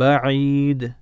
بعيد.